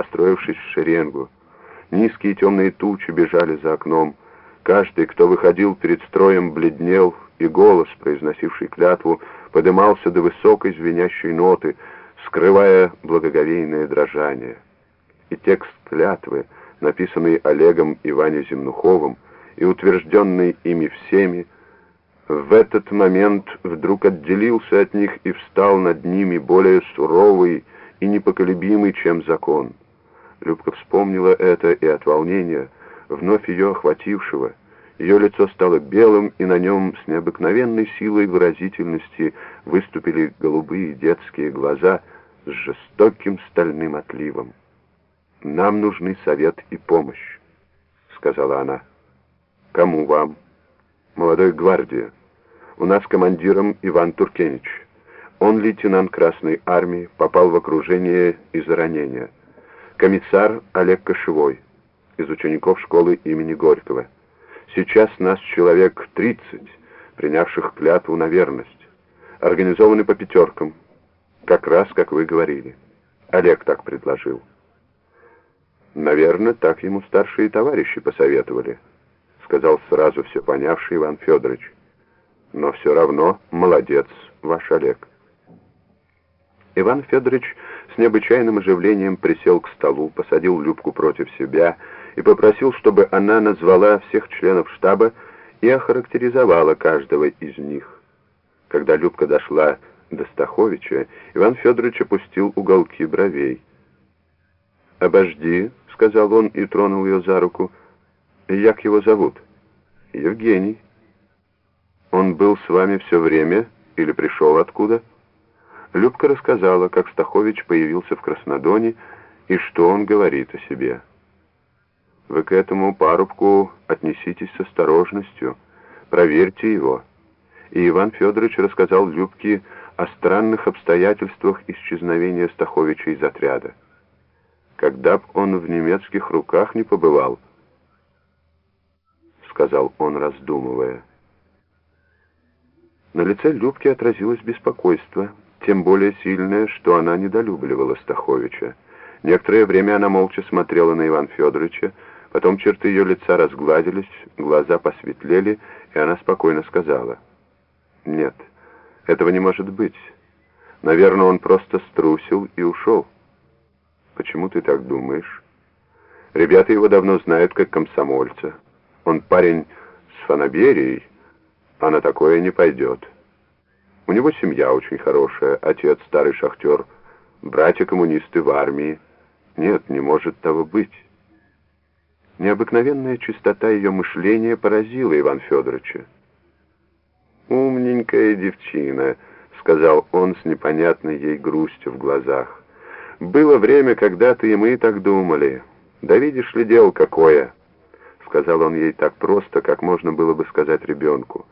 построившись в шеренгу. Низкие темные тучи бежали за окном. Каждый, кто выходил перед строем, бледнел, и голос, произносивший клятву, подымался до высокой звенящей ноты, скрывая благоговейное дрожание. И текст клятвы, написанный Олегом и Ваней Земнуховым и утвержденный ими всеми, в этот момент вдруг отделился от них и встал над ними более суровый и непоколебимый, чем закон. Любка вспомнила это и от волнения, вновь ее охватившего, ее лицо стало белым, и на нем с необыкновенной силой выразительности выступили голубые детские глаза с жестоким стальным отливом. «Нам нужны совет и помощь», — сказала она. «Кому вам?» «Молодой гвардии. У нас командиром Иван Туркенич. Он лейтенант Красной Армии, попал в окружение из-за ранения. Комиссар Олег Кошевой, из учеников школы имени Горького». Сейчас нас человек 30, принявших клятву на верность. Организованы по пятеркам, как раз, как вы говорили. Олег так предложил. Наверное, так ему старшие товарищи посоветовали, сказал сразу все понявший Иван Федорович. Но все равно молодец ваш Олег. Иван Федорович необычайным оживлением присел к столу, посадил Любку против себя и попросил, чтобы она назвала всех членов штаба и охарактеризовала каждого из них. Когда Любка дошла до Стаховича, Иван Федорович опустил уголки бровей. «Обожди», — сказал он и тронул ее за руку. «Як его зовут?» «Евгений». «Он был с вами все время или пришел откуда?» Любка рассказала, как Стахович появился в Краснодоне и что он говорит о себе. Вы к этому парубку отнеситесь с осторожностью, проверьте его. И Иван Федорович рассказал Любке о странных обстоятельствах исчезновения Стаховича из отряда. Когда б он в немецких руках не побывал, сказал он, раздумывая. На лице Любки отразилось беспокойство, тем более сильное, что она недолюбливала Стаховича. Некоторое время она молча смотрела на Ивана Федоровича, Потом черты ее лица разгладились, глаза посветлели, и она спокойно сказала. «Нет, этого не может быть. Наверное, он просто струсил и ушел». «Почему ты так думаешь?» «Ребята его давно знают как комсомольца. Он парень с фанаберией, а на такое не пойдет. У него семья очень хорошая, отец старый шахтер, братья-коммунисты в армии. Нет, не может того быть». Необыкновенная чистота ее мышления поразила Иван Федоровича. «Умненькая девчина», — сказал он с непонятной ей грустью в глазах. «Было время, когда-то и мы так думали. Да видишь ли, дело какое!» Сказал он ей так просто, как можно было бы сказать ребенку.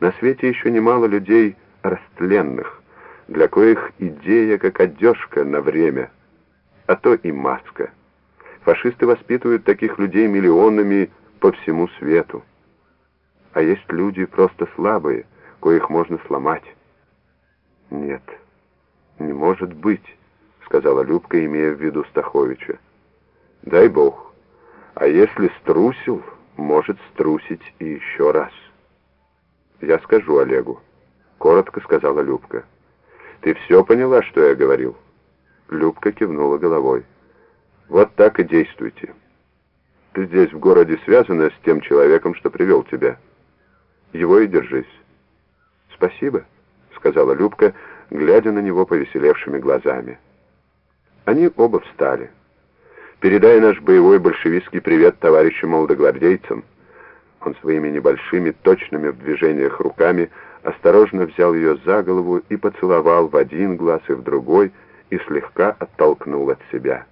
«На свете еще немало людей растленных, для коих идея как одежка на время, а то и маска». Фашисты воспитывают таких людей миллионами по всему свету. А есть люди просто слабые, коих можно сломать. Нет, не может быть, сказала Любка, имея в виду Стаховича. Дай Бог. А если струсил, может струсить и еще раз. Я скажу Олегу, коротко сказала Любка. Ты все поняла, что я говорил? Любка кивнула головой. Вот так и действуйте. Ты здесь в городе связана с тем человеком, что привел тебя. Его и держись. Спасибо, сказала Любка, глядя на него повеселевшими глазами. Они оба встали. Передай наш боевой большевистский привет товарищам молодогвардейцам. Он своими небольшими, точными в движениях руками осторожно взял ее за голову и поцеловал в один глаз и в другой, и слегка оттолкнул от себя.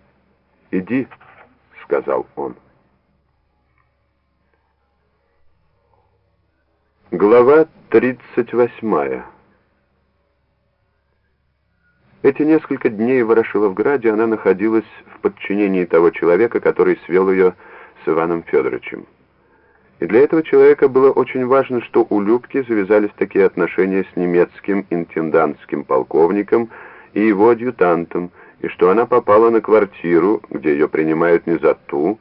«Иди», — сказал он. Глава 38 Эти несколько дней в Ворошиловграде она находилась в подчинении того человека, который свел ее с Иваном Федоровичем. И для этого человека было очень важно, что у Любки завязались такие отношения с немецким интендантским полковником и его адъютантом, и что она попала на квартиру, где ее принимают не за ту,